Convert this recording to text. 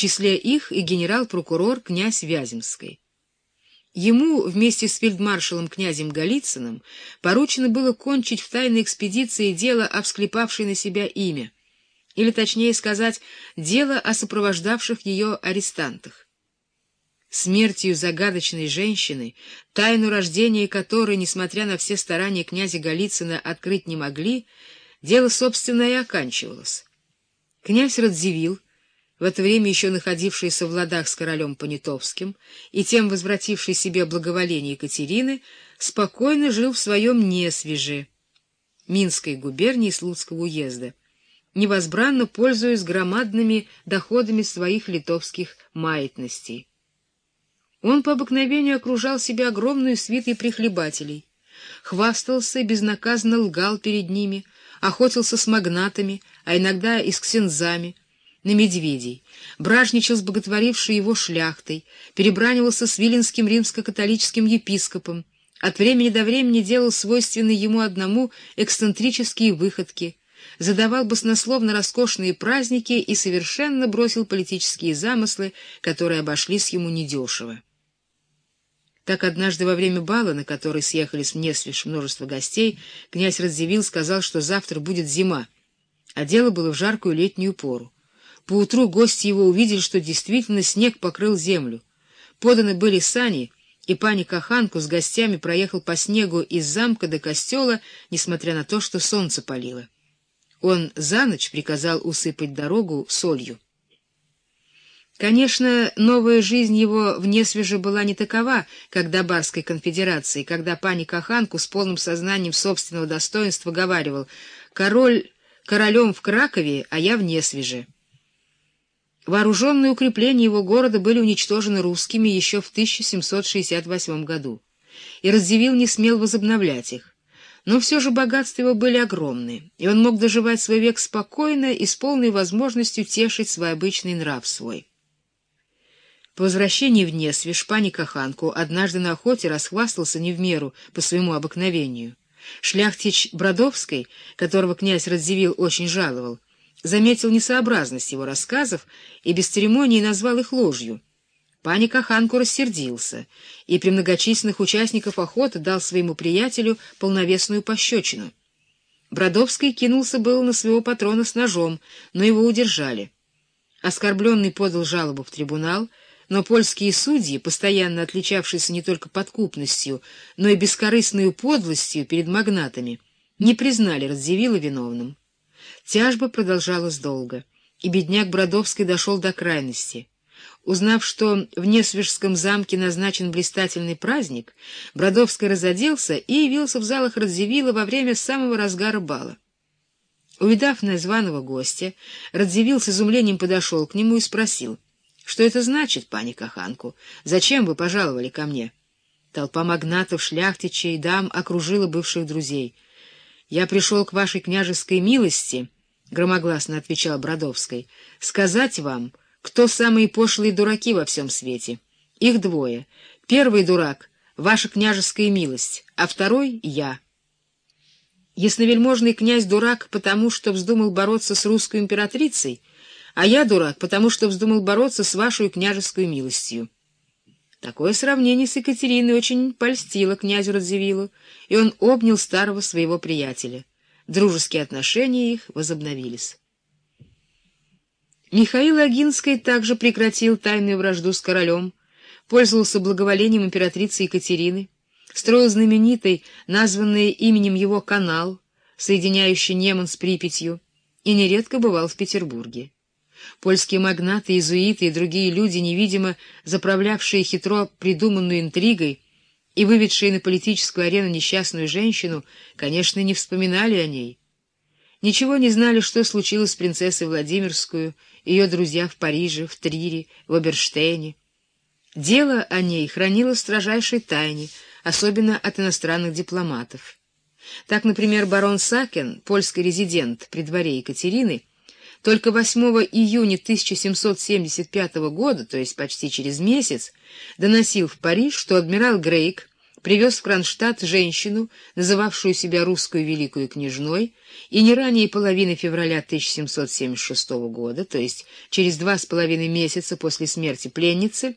числе их и генерал-прокурор князь Вяземский. Ему вместе с фельдмаршалом князем Голицыным поручено было кончить в тайной экспедиции дело о на себя имя, или, точнее сказать, дело о сопровождавших ее арестантах. Смертью загадочной женщины, тайну рождения которой, несмотря на все старания князя Голицына, открыть не могли, дело, собственно, и оканчивалось. Князь Радзивилл, в это время еще находившийся в ладах с королем Понятовским и тем возвративший себе благоволение Екатерины, спокойно жил в своем Несвеже, Минской губернии Слуцкого уезда, невозбранно пользуясь громадными доходами своих литовских маятностей. Он по обыкновению окружал себя огромной свитой прихлебателей, хвастался и безнаказанно лгал перед ними, охотился с магнатами, а иногда и с ксензами, на медведей, бражничал с боготворившей его шляхтой, перебранивался с виленским римско-католическим епископом, от времени до времени делал свойственные ему одному эксцентрические выходки, задавал баснословно роскошные праздники и совершенно бросил политические замыслы, которые обошлись ему недешево. Так однажды во время бала, на который съехались в Несвиш множество гостей, князь Радзивилл сказал, что завтра будет зима, а дело было в жаркую летнюю пору. Поутру гости его увидели, что действительно снег покрыл землю. Поданы были сани, и пани Каханку с гостями проехал по снегу из замка до костела, несмотря на то, что солнце палило. Он за ночь приказал усыпать дорогу солью. Конечно, новая жизнь его вне свеже была не такова, как до Барской конфедерации, когда пани Каханку с полным сознанием собственного достоинства говаривал «Король королем в Кракове, а я вне свеже». Вооруженные укрепления его города были уничтожены русскими еще в 1768 году, и Радзивилл не смел возобновлять их. Но все же богатства его были огромные, и он мог доживать свой век спокойно и с полной возможностью тешить свой обычный нрав свой. По возвращении в Несвиш пани Каханку однажды на охоте расхвастался не в меру по своему обыкновению. Шляхтич Бродовской, которого князь Радзивилл очень жаловал, заметил несообразность его рассказов и без церемонии назвал их ложью. Пани Каханку рассердился и при многочисленных участниках охоты дал своему приятелю полновесную пощечину. Бродовский кинулся был на своего патрона с ножом, но его удержали. Оскорбленный подал жалобу в трибунал, но польские судьи, постоянно отличавшиеся не только подкупностью, но и бескорыстной подлостью перед магнатами, не признали Радзивилла виновным. Тяжба продолжалась долго, и бедняк Бродовский дошел до крайности. Узнав, что в Несвежском замке назначен блистательный праздник, Бродовский разоделся и явился в залах Радзивилла во время самого разгара бала. Увидав названного гостя, Радзивилл с изумлением подошел к нему и спросил, «Что это значит, пани Каханку? Зачем вы пожаловали ко мне?» Толпа магнатов, шляхтичей и дам окружила бывших друзей — «Я пришел к вашей княжеской милости», — громогласно отвечал Бродовской, — «сказать вам, кто самые пошлые дураки во всем свете. Их двое. Первый дурак — ваша княжеская милость, а второй — я». Ясновельможный князь дурак, потому что вздумал бороться с русской императрицей, а я дурак, потому что вздумал бороться с вашей княжеской милостью. Такое сравнение с Екатериной очень польстило князю Радзивиллу, и он обнял старого своего приятеля. Дружеские отношения их возобновились. Михаил Агинский также прекратил тайную вражду с королем, пользовался благоволением императрицы Екатерины, строил знаменитый, названный именем его канал, соединяющий Неман с Припятью, и нередко бывал в Петербурге. Польские магнаты, иезуиты и другие люди, невидимо заправлявшие хитро придуманную интригой и выведшие на политическую арену несчастную женщину, конечно, не вспоминали о ней. Ничего не знали, что случилось с принцессой Владимирскую, ее друзья в Париже, в Трире, в Оберштейне. Дело о ней хранило в строжайшей тайне, особенно от иностранных дипломатов. Так, например, барон Сакен, польский резидент при дворе Екатерины, только 8 июня 1775 года, то есть почти через месяц, доносил в Париж, что адмирал Грейк привез в Кронштадт женщину, называвшую себя русскую великую княжной, и не ранее половины февраля 1776 года, то есть через два с половиной месяца после смерти пленницы,